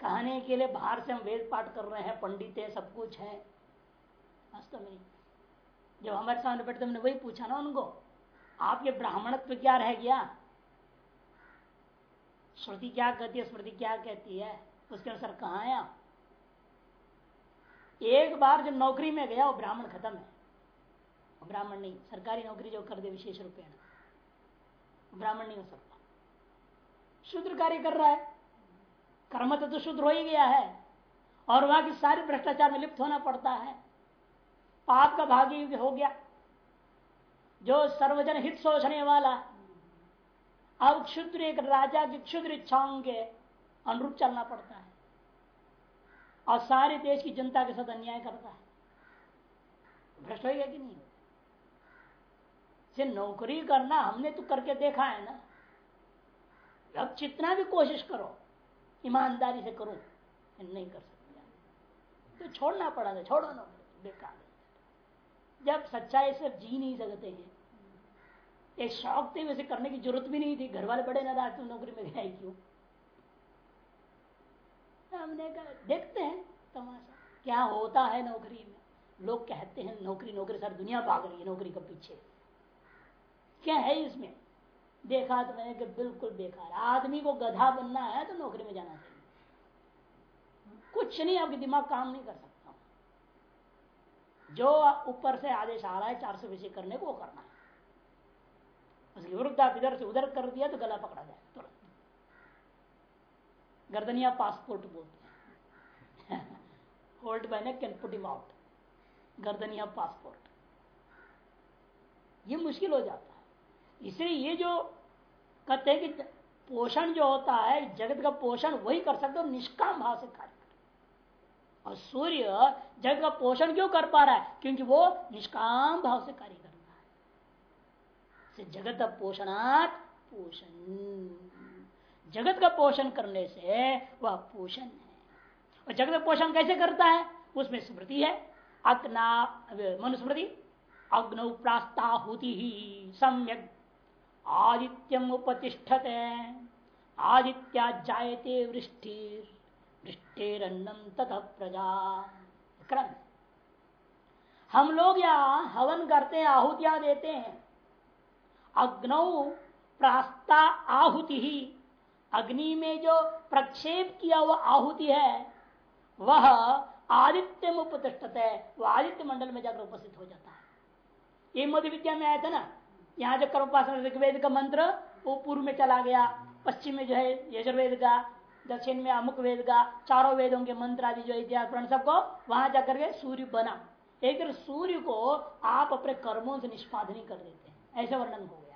कहने के लिए बाहर से हम वेद पाठ कर रहे हैं पंडित है सब कुछ है। वास्तव में जब हमारे सामने बैठे हमने वही पूछा ना उनको आपके ब्राह्मणत्व क्या रह गया? श्रुति क्या कहती है स्मृति क्या कहती है? उसके अनुसार कहा है आप? एक बार जब नौकरी में गया वो ब्राह्मण खत्म है। ब्राह्मण नहीं सरकारी नौकरी जो कर दे विशेष रूपेण ब्राह्मण नहीं हो सकता। शुद्र कार्य कर रहा है। कर्म तो, तो शुद्र हो ही गया है। और वहाँ की सारी भ्रष्टाचार में लिप्त होना पड़ता है। पाप का भागी हो गया। जो सर्वजन हित सोचने वाला अब क्षुद्र एक राजा की क्षुद्र इच्छाओं के अनुरूप चलना पड़ता है। और सारे देश की जनता के साथ अन्याय करता है। भ्रष्ट हो गया कि नहीं से नौकरी करना हमने तो करके देखा है ना। अब जितना भी कोशिश करो, ईमानदारी से करो नहीं कर सकते। तो छोड़ना पड़ा छोड़ो ना बेकार। जब सच्चाई से जी नहीं सकते हैं एक शौक थे वैसे करने की ज़रूरत भी नहीं थी। घर वाले बड़े नाराज़ तुम नौकरी में गए, क्यों? हमने कहा, देखते हैं तमाशा, क्या होता है नौकरी में? लोग कहते हैं, नौकरी नौकरी, सारी दुनिया भाग रही है, नौकरी के पीछे। क्या है इसमें? देखा तो मैंने कि बिल्कुल बेकार। आदमी को गधा बनना है तो नौकरी में जाना चाहिए। कुछ नहीं, आपके दिमाग काम नहीं कर सकता। जो ऊपर से आदेश आ रहा है, चार सौ करने को वो करना है। उसकी आप इधर से उधर कर दिया तो गला पकड़ा जाए, तुरंत। गर्दनिया पासपोर्ट बोलते हैं। Hold by neck can put him out गर्दनिया passport. ये मुश्किल हो जाता है। इसलिए ये जो कहते हैं कि पोषण जो होता है, जगत का पोषण वही कर सकते हो निष्काम भाव से कार्य और सूर्य जगत का पोषण क्यों कर पा रहा है? क्योंकि वो निष्काम भाव से कार्य जगत पोषणात् पोषण। जगत का पोषण करने से वह पोषण है। और जगत पोषण कैसे करता है? उसमें स्मृति है। अग्ना मनुस्मृति। अग्नौ प्रास्ताहुति ही सम्यक। आदित्यम उपतिष्ठते। आदित्या जायते वृष्टि वृष्टिरन्नम तथा प्रजा। क्रम। हम लोग यहाँ हवन करते हैं, आहुतियाँ देते हैं। अग्नौ प्रास्ता आहुति। ही अग्नि में जो प्रक्षेप किया हुआ आहुति है, वह आदित्य में उपतिष्ठत है वह आदित्य मंडल में जाकर उपस्थित हो जाता है। ये मध्य विद्या में आया था ना, यहाँ जो कर्मोपासना ऋग्वेद का मंत्र, वो पूर्व में चला गया, पश्चिम में जो है यजुर्वेद का, दक्षिण में अमुक वेद का, चारों वेदों के मंत्र आदि जो इतिहास पुराण सबको वहाँ जाकर के सूर्य बना। एक सूर्य को आप अपने कर्मों से निष्पादनी कर देते हैं। ऐसे वर्णन हो गया।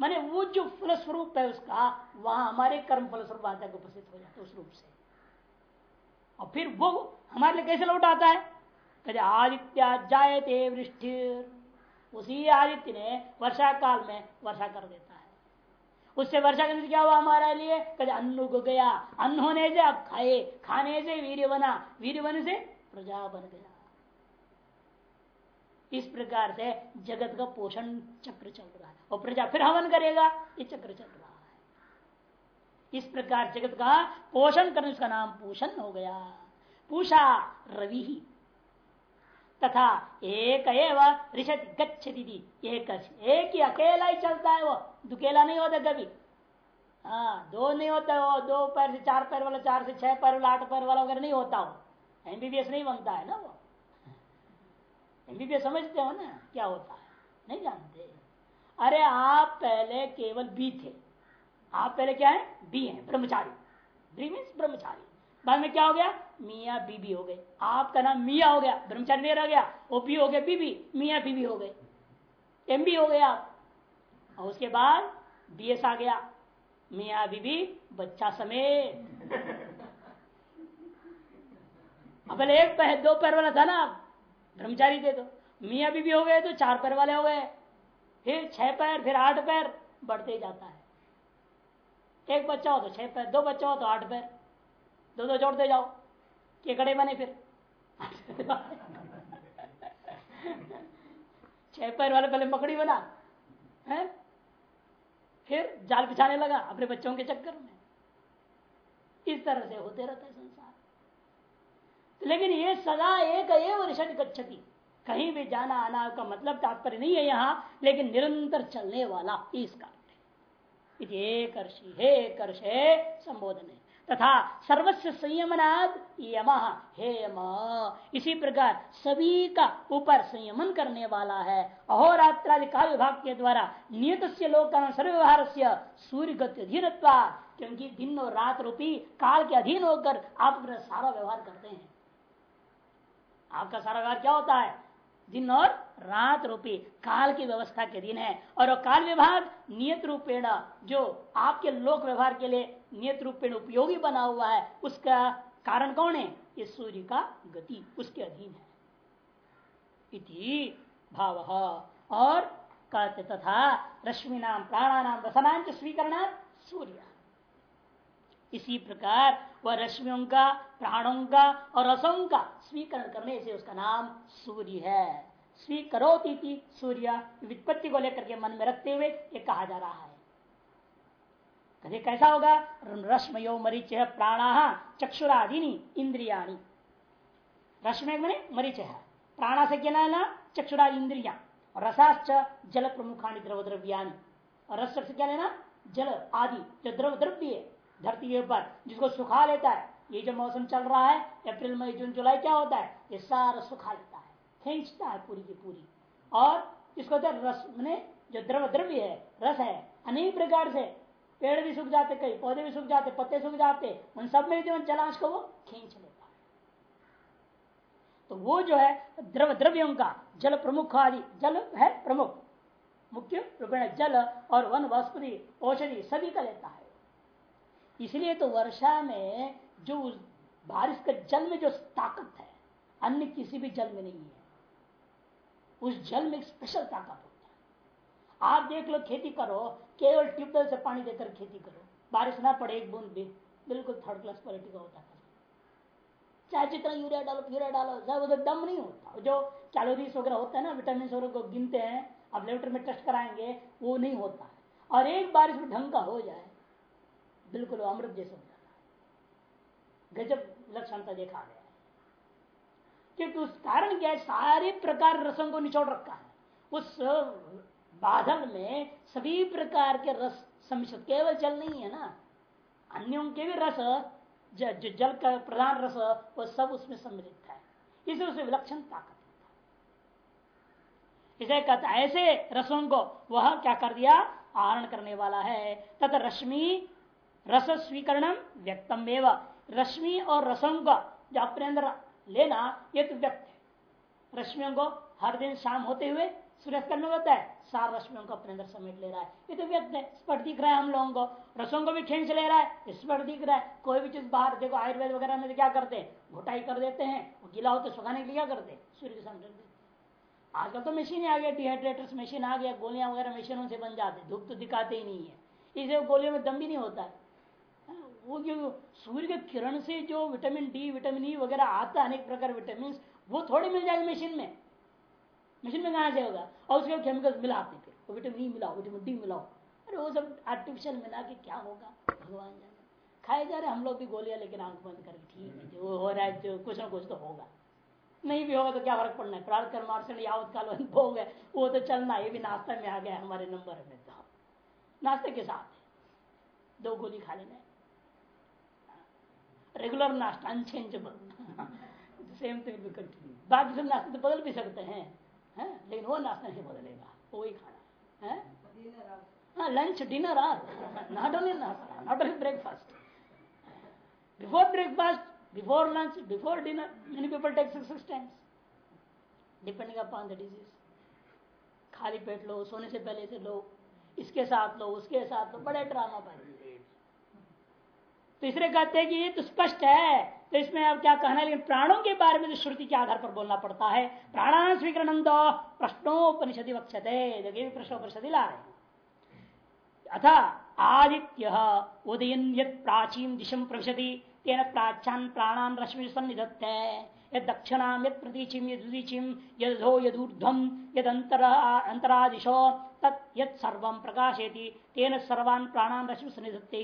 माने वो जो फल स्वरूप है उसका, वहाँ हमारे कर्म फल स्वरूप आता उपस्थित हो जाता है उस रूप से। और फिर वो हमारे लिए कैसे लौट आता है? कहते आदित्य जायते वृष्टि। उसी आदित्य ने वर्षा काल में वर्षा कर देता है। उससे वर्षा करने से क्या हुआ हमारे लिए? कभी अन्न उग गया। अन्न होने से अब खाए, खाने से वीर बना। वीर बने से प्रजा बन गया। इस प्रकार से जगत का पोषण चक्र चल रहा है। और प्रजा फिर हवन करेगा, ये चक्र चल रहा है। इस प्रकार जगत का पोषण करने, उसका नाम पोषण हो गया। पूषा रवि। ही तथा एक ऋषद गच्छ दीदी एक एक ही अकेला ही चलता है वो। दुकेला नहीं होता कभी। हाँ दो नहीं होता वो। दो पैर से चार पैर वाला, चार से छह पैर वाला, आठ पैर वाला वगैरह नहीं होता वो। एमबीबीएस नहीं बनता है ना वो। एमबीबीएस समझते हो ना? क्या होता है? नहीं जानते। अरे आप पहले केवल बी थे। आप पहले क्या है? बी है ब्रह्मचारी। बी मीन्स ब्रह्मचारी। बाद में क्या हो गया? मिया बीबी हो गए आपका नाम मिया हो गया। ब्रह्मचारी नहीं रह गया। ओ बी हो गया बीबी। मिया बीबी हो गए। एम बी हो गए आप। और उसके बाद बीएस आ गया। मिया बीबी बच्चा समेत। अब एक पैर दो पैर वाला था ना ब्रह्मचारी दे दो मिया बीबी हो गए तो चार पैर वाले हो गए। फिर छह पैर, फिर आठ पैर, बढ़ते ही जाता है। एक बच्चा हो तो छह पैर, दो बच्चा हो तो आठ पैर। दो दो जोड़ते जाओ। केकड़े बने फिर। छह पैर वाले पहले मकड़ी बना, है? फिर जाल बिछाने लगा अपने बच्चों के चक्कर में। इस तरह से होते रहता है संसार। लेकिन ये सदा एक एवं ऋषि गच्छति। कहीं भी जाना, आना का मतलब तात्पर्य नहीं है यहाँ, लेकिन निरंतर चलने वाला इसका एक हे। कर्ष संबोधन है तथा सर्वस्व संयमनाद यम, हे यम। इसी प्रकार सभी का ऊपर संयमन करने वाला है। अहोरात्रादि काल विभाग के द्वारा नियत से लोक सर्वव्यवहार से सूर्य अधीन क्योंकि दिन और रात रूपी काल के अधीन होकर आप सारा व्यवहार करते हैं। आपका सारा व्यवहार क्या होता है? दिन और रात रूपी, काल की व्यवस्था के दिन है। और काल विभाग नियत रूपेण, जो आपके लोक व्यवहार के लिए नियत रूपेण उपयोगी बना हुआ है, उसका कारण कौन है? ये सूर्य का गति, उसके अधीन है। इति भाव। और कहते तथा रश्मि नाम प्राणानाम रसनांच स्वीकरणा सूर्य। इसी प्रकार वह रश्मियों का, प्राणों का और रसों का स्वीकरण करने से उसका नाम सूर्य है। स्वीकरोती सूर्य वित्पत्ति को लेकर के मन में रखते हुए ये कहा जा रहा है। कभी कैसा होगा? रश्मयो मरीच प्राणा चक्षुरादि इंद्रिया रश्मि मैंने मरीच। है प्राणा से क्या ना चक्षुरा इंद्रिया। रसाश्च जल प्रमुखानी द्रव द्रव्याणी और रस से क्या लेना जल आदि जो द्रव द्रव्य है। धरती के ऊपर, जिसको सुखा लेता है। ये जो मौसम चल रहा है, अप्रैल, मई, जून, जुलाई, क्या होता है? ये सारा सुखा लेता है, खींचता है पूरी की पूरी। और इसको रस, मैंने जो द्रव, द्रव्य है, रस है, अनेक प्रकार से। पेड़ भी सूख जाते, कई पौधे भी सूख जाते, पत्ते सूख जाते, उन सब में जो जलांश को वो खींच लेता है। तो वो जो है, द्रव, द्रव्यों का जल प्रमुख आदि, जल है प्रमुख। मुख्य रूपेण जल और वन वस्पति औषधि सभी का लेता है। इसलिए तो वर्षा में जो बारिश के जल में जो ताकत है, अन्य किसी भी जल में नहीं है। उस जल में एक स्पेशल ताकत होता है। आप देख लो, खेती करो, केवल ट्यूबवेल से पानी देकर खेती करो। बारिश ना पड़े एक बूंद भी, बिल्कुल थर्ड क्लास क्वालिटी का होता है। चाहे जितना यूरिया डालो यूरिया डालो सब उधर दम नहीं होता जो कैलोरीज वगैरह होता है ना विटामिन वगैरह को गिनते हैं अब लेबोरेटरी में टेस्ट कराएँगे, वो नहीं होता और एक बारिश में ढंग का हो जाए बिल्कुल अमृत जैसे हो जाता है। गजब लक्षणता देखा गया। क्योंकि उस कारण क्या है? सारे प्रकार रसों को निचोड़ रखा है। उस बादल में सभी प्रकार के रस सम्मिश्रित, केवल जल नहीं है ना। अन्यों के भी रस, जो जल का प्रधान रस, वो सब उसमें सम्मिलित है। इसे उसे विलक्षण ताकत इसे कहता ऐसे रसों को वह क्या कर दिया? आहरण करने वाला है। तथा रश्मि रस स्वीकरणम व्यक्तम एवं रश्मि और रसों का जो अपने अंदर लेना ये तो व्यक्त है। रश्मियों को हर दिन शाम होते हुए सूर्य करना होता है सार रश्मियों को अपने अंदर समेट ले रहा है। ये तो व्यक्त है स्पट दिख रहा है हम लोगों को। रसों को भी खींच ले रहा है स्पट दिख रहा है। कोई भी चीज़ बाहर देखो आयुर्वेद वगैरह में तो क्या करते हैं? घुटाई कर देते हैं गीला होते सुखाने के लिए क्या करते हैं? सूर्य के सामने आजकल तो मशीन आ गया डिहाइड्रेटर्स मशीन आ गया गोलियाँ वगैरह मशीनों से बन जाते धूप तो दिखाते ही नहीं है। इसे गोलियों में दम भी नहीं होता हाँ, वो सूर्य के किरण से जो विटामिन डी, विटामिन ई वगैरह आता है, अनेक प्रकार विटामिन वो थोड़ी मिल जाएगी मशीन में। मशीन में कहा जाएगा? और उसके केमिकल्स मिलाते फिर वो विटामिन ई मिलाओ विटामिन डी मिलाओ। अरे वो सब आर्टिफिशियल मिला के क्या होगा? भगवान जाने। खाए जा रहे हम लोग भी गोलियाँ लेकिन आँख बंद करके। ठीक है, जो हो रहा है, जो कुछ ना कुछ तो होगा। नहीं भी होगा तो क्या फ़र्क पड़ना है? प्रार्थ कर मार्शन यावत काल भोग है। वो तो चलना ये भी नाश्ता में आ गया हमारे नंबर में तो। नाश्ते के साथ। दो गोली खा लेना रेगुलर नाश्ता अनचेंजेबल सेम थिंग भी कंटिन्यू बाकी सब नाश्ते तो बदल भी सकते हैं है? लेकिन वो नाश्ता नहीं बदलेगा वही खाना है हाँ lunch dinner are not only nashta not only breakfast before breakfast before lunch, before dinner, many people take six times, depending upon the disease. खाली पेट लो सोने से पहले से लो इसके साथ लो उसके साथ लो बड़े ड्रामा बन तो कहते हैं कि ये तो स्पष्ट है। तो इसमें अब क्या कहना है? लेकिन प्राणों के बारे में तो श्रुति के आधार पर बोलना पड़ता है। प्राणान स्वीकरण दो प्रश्नोपनिषदि वक्षते देखिए प्रश्नोपनिषदि ला रहे अथा आदित्य उदयन प्राचीन दिशम प्रविशति, तेन प्राचान प्राणान रश्मि सन्निधत्त। यद दक्षिणाम यद प्रतीचिम यदुदीचिम यदो यदूर्ध्वम यद अंतरादिशो तत् यद सर्व प्रकाशेति तेन सर्वान प्राणान रश्मि सन्निधत्ते